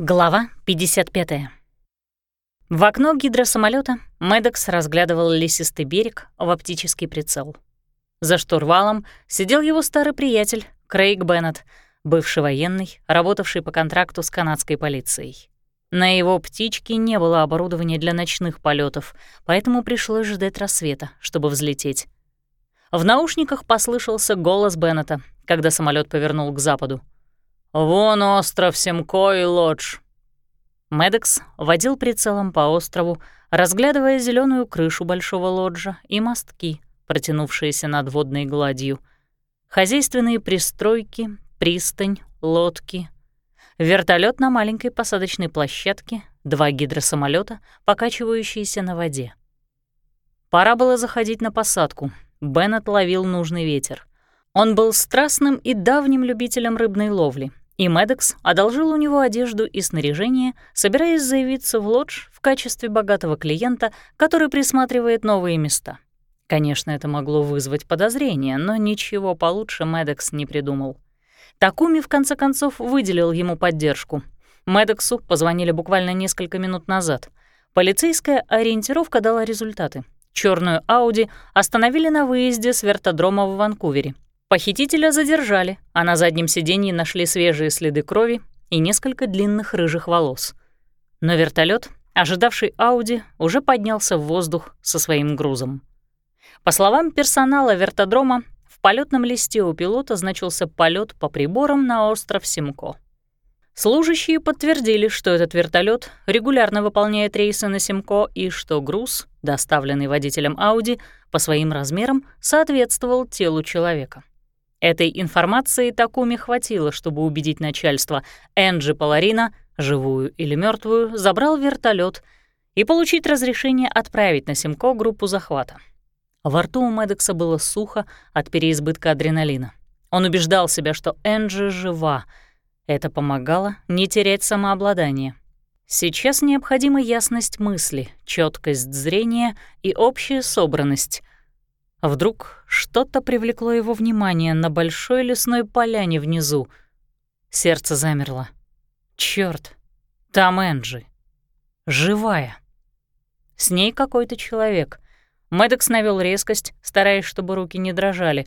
Глава 55. В окно гидросамолета Медекс разглядывал лесистый берег в оптический прицел. За штурвалом сидел его старый приятель Крейг Беннет, бывший военный, работавший по контракту с канадской полицией. На его птичке не было оборудования для ночных полетов, поэтому пришлось ждать рассвета, чтобы взлететь. В наушниках послышался голос Беннета, когда самолет повернул к западу. «Вон остров Семко и Лодж». Медекс водил прицелом по острову, разглядывая зеленую крышу большого лоджа и мостки, протянувшиеся над водной гладью. Хозяйственные пристройки, пристань, лодки. Вертолет на маленькой посадочной площадке, два гидросамолета, покачивающиеся на воде. Пора было заходить на посадку. Беннет ловил нужный ветер. Он был страстным и давним любителем рыбной ловли — и Медекс одолжил у него одежду и снаряжение, собираясь заявиться в лодж в качестве богатого клиента, который присматривает новые места. Конечно, это могло вызвать подозрения, но ничего получше Медекс не придумал. Такуми, в конце концов, выделил ему поддержку. Медексу позвонили буквально несколько минут назад. Полицейская ориентировка дала результаты. Черную Ауди остановили на выезде с вертодрома в Ванкувере. Похитителя задержали, а на заднем сиденье нашли свежие следы крови и несколько длинных рыжих волос. Но вертолет, ожидавший Ауди, уже поднялся в воздух со своим грузом. По словам персонала вертодрома, в полетном листе у пилота значился полет по приборам на остров Симко. Служащие подтвердили, что этот вертолет регулярно выполняет рейсы на Симко и что груз, доставленный водителем Ауди, по своим размерам соответствовал телу человека. Этой информации Такуми хватило, чтобы убедить начальство. Энджи Паларина, живую или мертвую, забрал вертолет и получить разрешение отправить на Симко группу захвата. Во рту у Медекса было сухо от переизбытка адреналина. Он убеждал себя, что Энджи жива. Это помогало не терять самообладание. Сейчас необходима ясность мысли, четкость зрения и общая собранность — Вдруг что-то привлекло его внимание на большой лесной поляне внизу. Сердце замерло. Чёрт, там Энджи. Живая. С ней какой-то человек. Мэддокс навёл резкость, стараясь, чтобы руки не дрожали.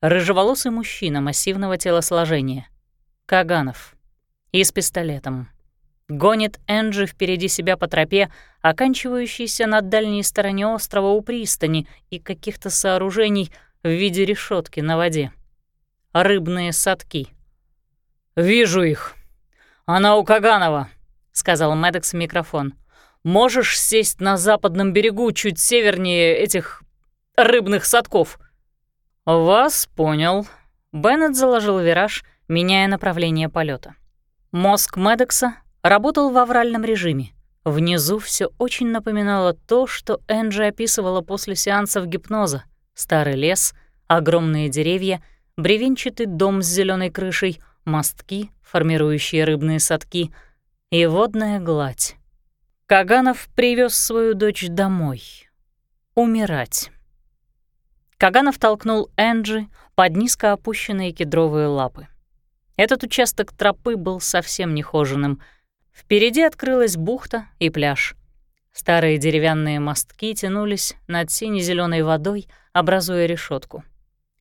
Рыжеволосый мужчина массивного телосложения. Каганов. И с пистолетом гонит Энджи впереди себя по тропе, оканчивающейся на дальней стороне острова у пристани и каких-то сооружений в виде решетки на воде. Рыбные садки. «Вижу их. Она у Каганова», — сказал Мэддокс в микрофон. «Можешь сесть на западном берегу чуть севернее этих рыбных садков?» «Вас понял». Беннет заложил вираж, меняя направление полета. Мозг Медекса Работал в авральном режиме. Внизу все очень напоминало то, что Энджи описывала после сеансов гипноза. Старый лес, огромные деревья, бревенчатый дом с зеленой крышей, мостки, формирующие рыбные садки, и водная гладь. Каганов привез свою дочь домой. Умирать. Каганов толкнул Энджи под низко опущенные кедровые лапы. Этот участок тропы был совсем нехоженным — Впереди открылась бухта и пляж. Старые деревянные мостки тянулись над сине-зеленой водой, образуя решетку.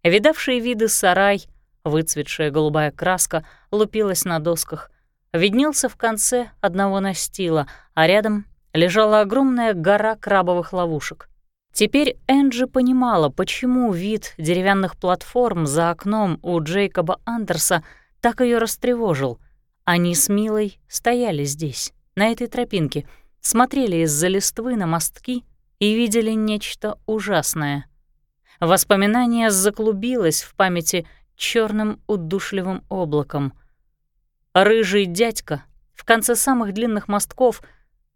Видавшие виды сарай, выцветшая голубая краска, лупилась на досках. Виднелся в конце одного настила, а рядом лежала огромная гора крабовых ловушек. Теперь Энджи понимала, почему вид деревянных платформ за окном у Джейкоба Андерса так ее растревожил — они с Милой стояли здесь, на этой тропинке, смотрели из-за листвы на мостки и видели нечто ужасное. Воспоминание заклубилось в памяти черным удушливым облаком. Рыжий дядька в конце самых длинных мостков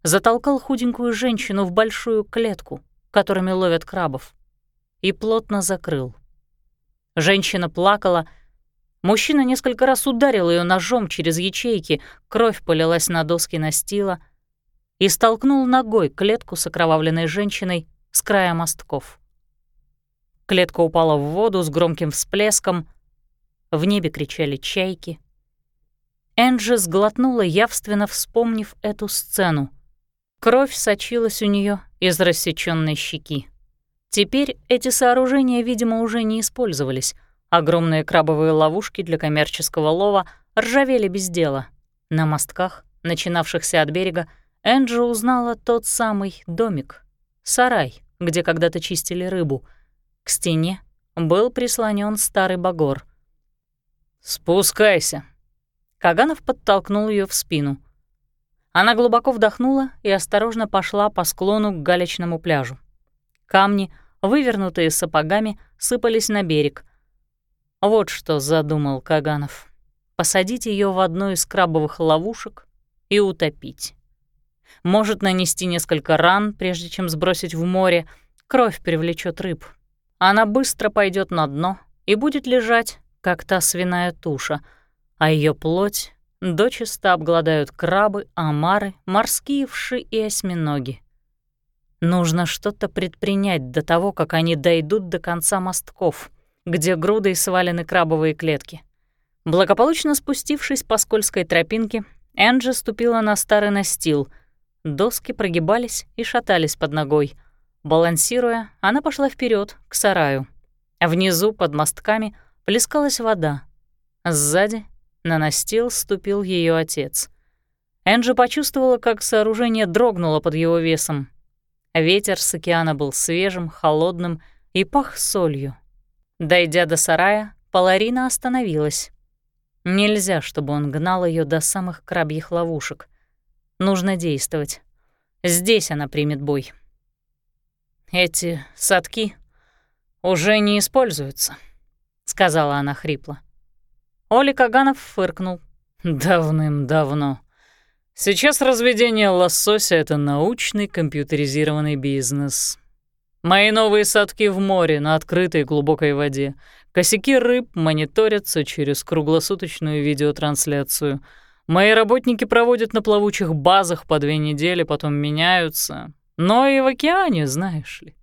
затолкал худенькую женщину в большую клетку, которыми ловят крабов, и плотно закрыл. Женщина плакала, Мужчина несколько раз ударил ее ножом через ячейки, кровь полилась на доски настила и столкнул ногой клетку с окровавленной женщиной с края мостков. Клетка упала в воду с громким всплеском, в небе кричали чайки. Энджи сглотнула, явственно вспомнив эту сцену. Кровь сочилась у нее из рассеченной щеки. Теперь эти сооружения, видимо, уже не использовались. Огромные крабовые ловушки для коммерческого лова ржавели без дела. На мостках, начинавшихся от берега, Энджи узнала тот самый домик, сарай, где когда-то чистили рыбу. К стене был прислонен старый багор. «Спускайся», Каганов подтолкнул ее в спину. Она глубоко вдохнула и осторожно пошла по склону к галечному пляжу. Камни, вывернутые сапогами, сыпались на берег. Вот что задумал Каганов. Посадить ее в одну из крабовых ловушек и утопить. Может нанести несколько ран, прежде чем сбросить в море. Кровь привлечет рыб. Она быстро пойдет на дно и будет лежать, как та свиная туша — а ее плоть дочисто обгладают крабы, омары, морские вши и осьминоги. Нужно что-то предпринять до того, как они дойдут до конца мостков, где грудой свалены крабовые клетки. Благополучно спустившись по скользкой тропинке, Энджи ступила на старый настил. Доски прогибались и шатались под ногой. Балансируя, она пошла вперед к сараю. Внизу, под мостками, плескалась вода. Сзади на настил ступил ее отец. Энджи почувствовала, как сооружение дрогнуло под его весом. Ветер с океана был свежим, холодным и пах солью. Дойдя до сарая, Паларина остановилась. Нельзя, чтобы он гнал ее до самых крабьих ловушек. Нужно действовать. Здесь она примет бой. «Эти садки уже не используются», — сказала она хрипло. Оли Каганов фыркнул. «Давным-давно. Сейчас разведение лосося — это научный компьютеризированный бизнес. Мои новые садки в море на открытой глубокой воде. Косяки рыб мониторятся через круглосуточную видеотрансляцию. Мои работники проводят на плавучих базах по две недели, потом меняются. Но и в океане, знаешь ли.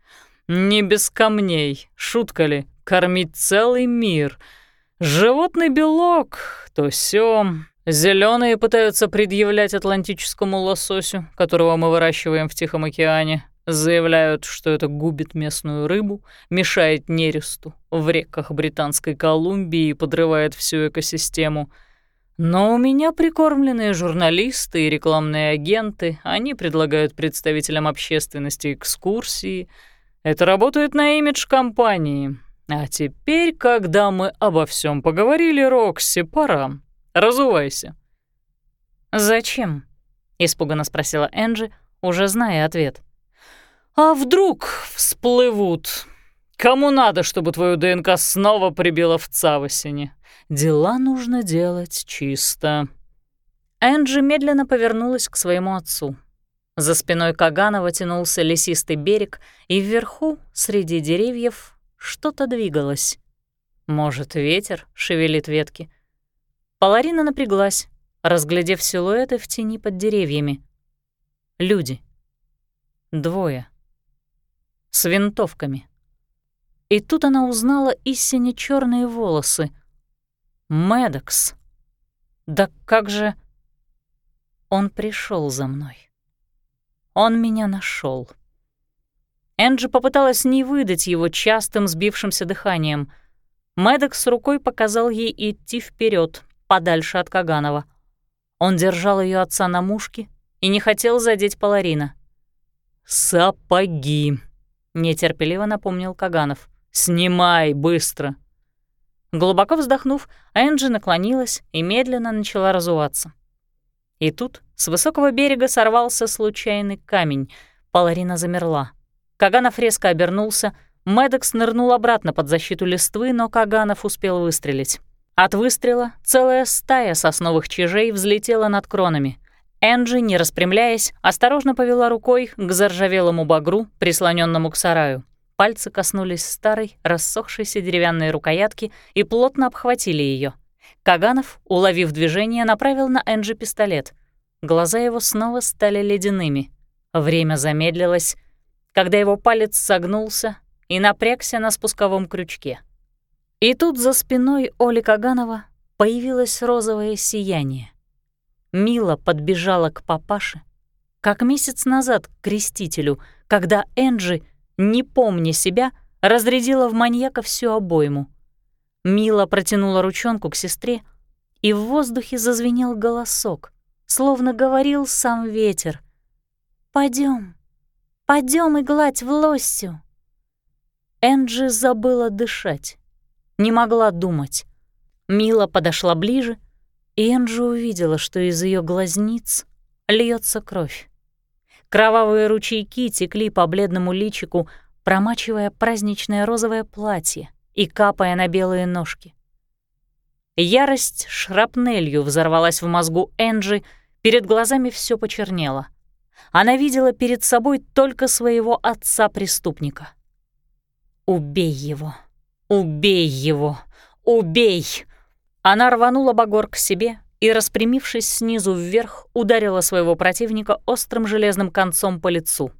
Не без камней. Шутка ли? Кормить целый мир — Животный белок, то сё. Зеленые пытаются предъявлять атлантическому лососю, которого мы выращиваем в Тихом океане. Заявляют, что это губит местную рыбу, мешает нересту в реках Британской Колумбии и подрывает всю экосистему. Но у меня прикормленные журналисты и рекламные агенты, они предлагают представителям общественности экскурсии. Это работает на имидж компании. А теперь, когда мы обо всем поговорили, Рокси, пора. Разувайся. Зачем? испуганно спросила Энджи, уже зная ответ. А вдруг всплывут? Кому надо, чтобы твою ДНК снова прибило в Цавосине? Дела нужно делать чисто. Энджи медленно повернулась к своему отцу. За спиной Каганова тянулся лесистый берег, и вверху, среди деревьев, что-то двигалось. Может, ветер шевелит ветки. Паларина напряглась, разглядев силуэты в тени под деревьями. Люди. Двое. С винтовками. И тут она узнала истине черные волосы. Медокс. Да как же... Он пришел за мной. Он меня нашел. Энджи попыталась не выдать его частым сбившимся дыханием. Мэддок с рукой показал ей идти вперед, подальше от Каганова. Он держал ее отца на мушке и не хотел задеть Паларина. «Сапоги!» — нетерпеливо напомнил Каганов. «Снимай быстро!» Глубоко вздохнув, Энджи наклонилась и медленно начала разуваться. И тут с высокого берега сорвался случайный камень. Паларина замерла. Каганов резко обернулся. Медекс нырнул обратно под защиту листвы, но Каганов успел выстрелить. От выстрела целая стая сосновых чижей взлетела над кронами. Энджи, не распрямляясь, осторожно повела рукой к заржавелому багру, прислоненному к сараю. Пальцы коснулись старой, рассохшейся деревянной рукоятки и плотно обхватили ее. Каганов, уловив движение, направил на Энджи пистолет. Глаза его снова стали ледяными. Время замедлилось, когда его палец согнулся и напрягся на спусковом крючке. И тут за спиной Оли Каганова появилось розовое сияние. Мила подбежала к папаше, как месяц назад к крестителю, когда Энджи, не помня себя, разрядила в маньяка всю обойму. Мила протянула ручонку к сестре, и в воздухе зазвенел голосок, словно говорил сам ветер. Пойдем, пойдем и гладь в лосью». Энджи забыла дышать, не могла думать. Мила подошла ближе, и Энджи увидела, что из ее глазниц льется кровь. Кровавые ручейки текли по бледному личику, промачивая праздничное розовое платье и капая на белые ножки. Ярость шрапнелью взорвалась в мозгу Энджи, перед глазами все почернело. Она видела перед собой только своего отца-преступника. «Убей его! Убей его! Убей!» Она рванула Багор к себе и, распрямившись снизу вверх, ударила своего противника острым железным концом по лицу.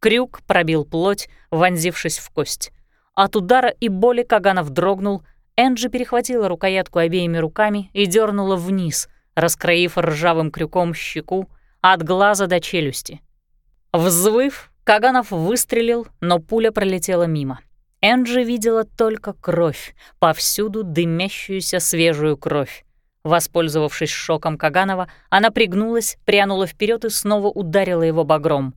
Крюк пробил плоть, вонзившись в кость. От удара и боли Каганов дрогнул — Энджи перехватила рукоятку обеими руками и дернула вниз, раскроив ржавым крюком щеку от глаза до челюсти. Взвыв, Каганов выстрелил, но пуля пролетела мимо. Энджи видела только кровь, повсюду дымящуюся свежую кровь. Воспользовавшись шоком Каганова, она пригнулась, прянула вперед и снова ударила его багром.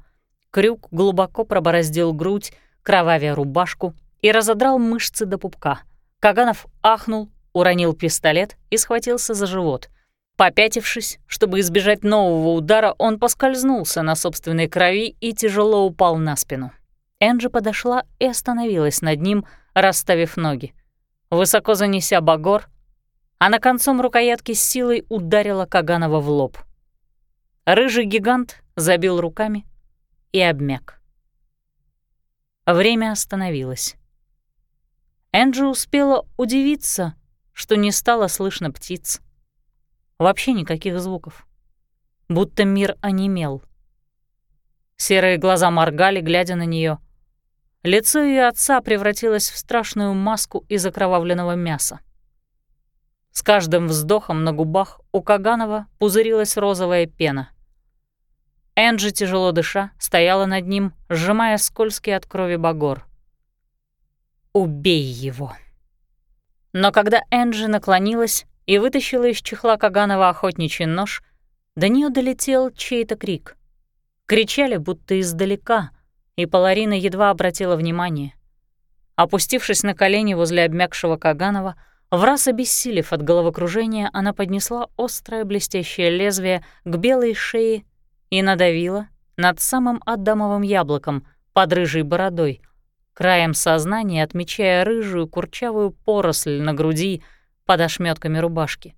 Крюк глубоко пробороздил грудь, кровавя рубашку и разодрал мышцы до пупка — Каганов ахнул, уронил пистолет и схватился за живот. Попятившись, чтобы избежать нового удара, он поскользнулся на собственной крови и тяжело упал на спину. Энджи подошла и остановилась над ним, расставив ноги. Высоко занеся багор, она концом рукоятки с силой ударила Каганова в лоб. Рыжий гигант забил руками и обмяк. Время остановилось. Энджи успела удивиться, что не стало слышно птиц. Вообще никаких звуков. Будто мир онемел. Серые глаза моргали, глядя на нее. Лицо ее отца превратилось в страшную маску из окровавленного мяса. С каждым вздохом на губах у Каганова пузырилась розовая пена. Энджи, тяжело дыша, стояла над ним, сжимая скользкий от крови багор. Убей его. Но когда Энджи наклонилась и вытащила из чехла Каганова охотничий нож, до нее долетел чей-то крик. Кричали, будто издалека, и Паларина едва обратила внимание. Опустившись на колени возле обмякшего Каганова, в раз обессилев от головокружения, она поднесла острое блестящее лезвие к белой шее и надавила над самым Адамовым яблоком под рыжей бородой, краем сознания отмечая рыжую курчавую поросль на груди под ошметками рубашки.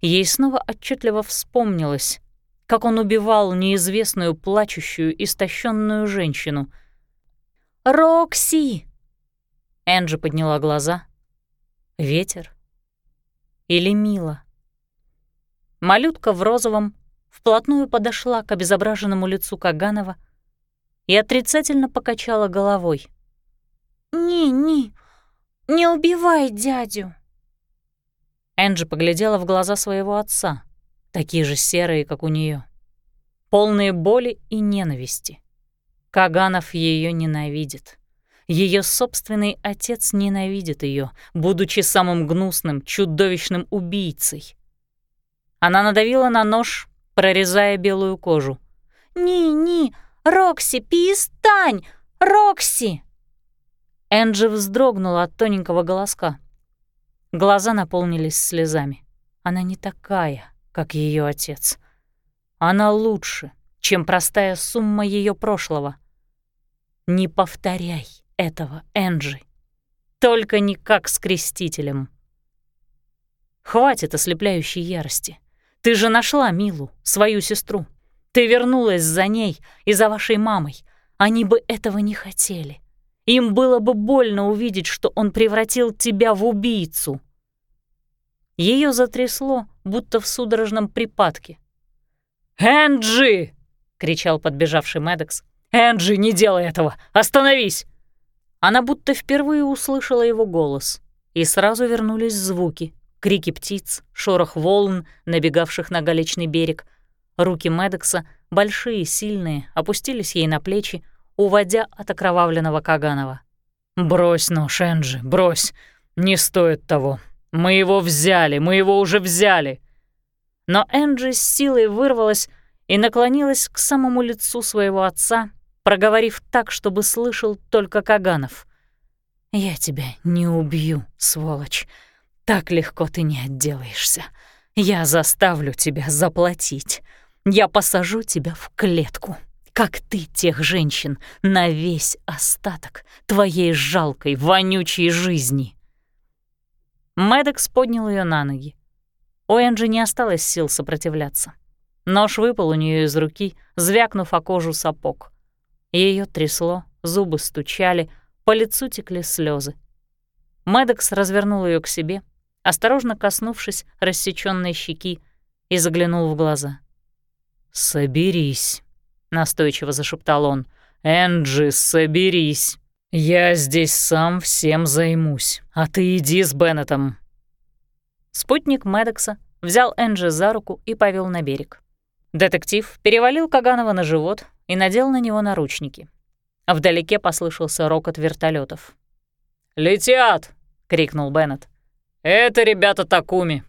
Ей снова отчетливо вспомнилось, как он убивал неизвестную плачущую, истощенную женщину. «Рокси!» Энджи подняла глаза. «Ветер? Или Мила?» Малютка в розовом вплотную подошла к обезображенному лицу Каганова и отрицательно покачала головой. «Не-не, не убивай дядю!» Энджи поглядела в глаза своего отца, такие же серые, как у нее, полные боли и ненависти. Каганов ее ненавидит. Ее собственный отец ненавидит ее, будучи самым гнусным, чудовищным убийцей. Она надавила на нож, прорезая белую кожу. «Ни-ни, Рокси, перестань! Рокси!» Энджи вздрогнула от тоненького голоска. Глаза наполнились слезами. Она не такая, как ее отец. Она лучше, чем простая сумма ее прошлого. Не повторяй этого, Энджи. Только не как с крестителем. Хватит ослепляющей ярости. Ты же нашла Милу, свою сестру. Ты вернулась за ней и за вашей мамой. Они бы этого не хотели. Им было бы больно увидеть, что он превратил тебя в убийцу. Ее затрясло, будто в судорожном припадке. «Энджи!» — кричал подбежавший Медекс. «Энджи, не делай этого! Остановись!» Она будто впервые услышала его голос, и сразу вернулись звуки, крики птиц, шорох волн, набегавших на галечный берег. Руки Медекса, большие, сильные, опустились ей на плечи, уводя от окровавленного Каганова. «Брось, ну, Шенджи, брось. Не стоит того. Мы его взяли, мы его уже взяли!» Но Энджи с силой вырвалась и наклонилась к самому лицу своего отца, проговорив так, чтобы слышал только Каганов. «Я тебя не убью, сволочь. Так легко ты не отделаешься. Я заставлю тебя заплатить. Я посажу тебя в клетку, как ты тех женщин, на весь остаток твоей жалкой, вонючей жизни». Мэддокс поднял ее на ноги. У Энджи не осталось сил сопротивляться. Нож выпал у нее из руки, звякнув о кожу сапог. Ее трясло, зубы стучали, по лицу текли слезы. Мэддокс развернул ее к себе, осторожно коснувшись рассечённой щеки, и заглянул в глаза. «Соберись», — настойчиво зашептал он. «Энджи, соберись. Я здесь сам всем займусь, а ты иди с Беннетом. Спутник Медекса взял Энджи за руку и повел на берег. Детектив перевалил Каганова на живот и надел на него наручники. Вдалеке послышался рокот вертолетов. «Летят!» — крикнул Беннет. «Это ребята Такуми.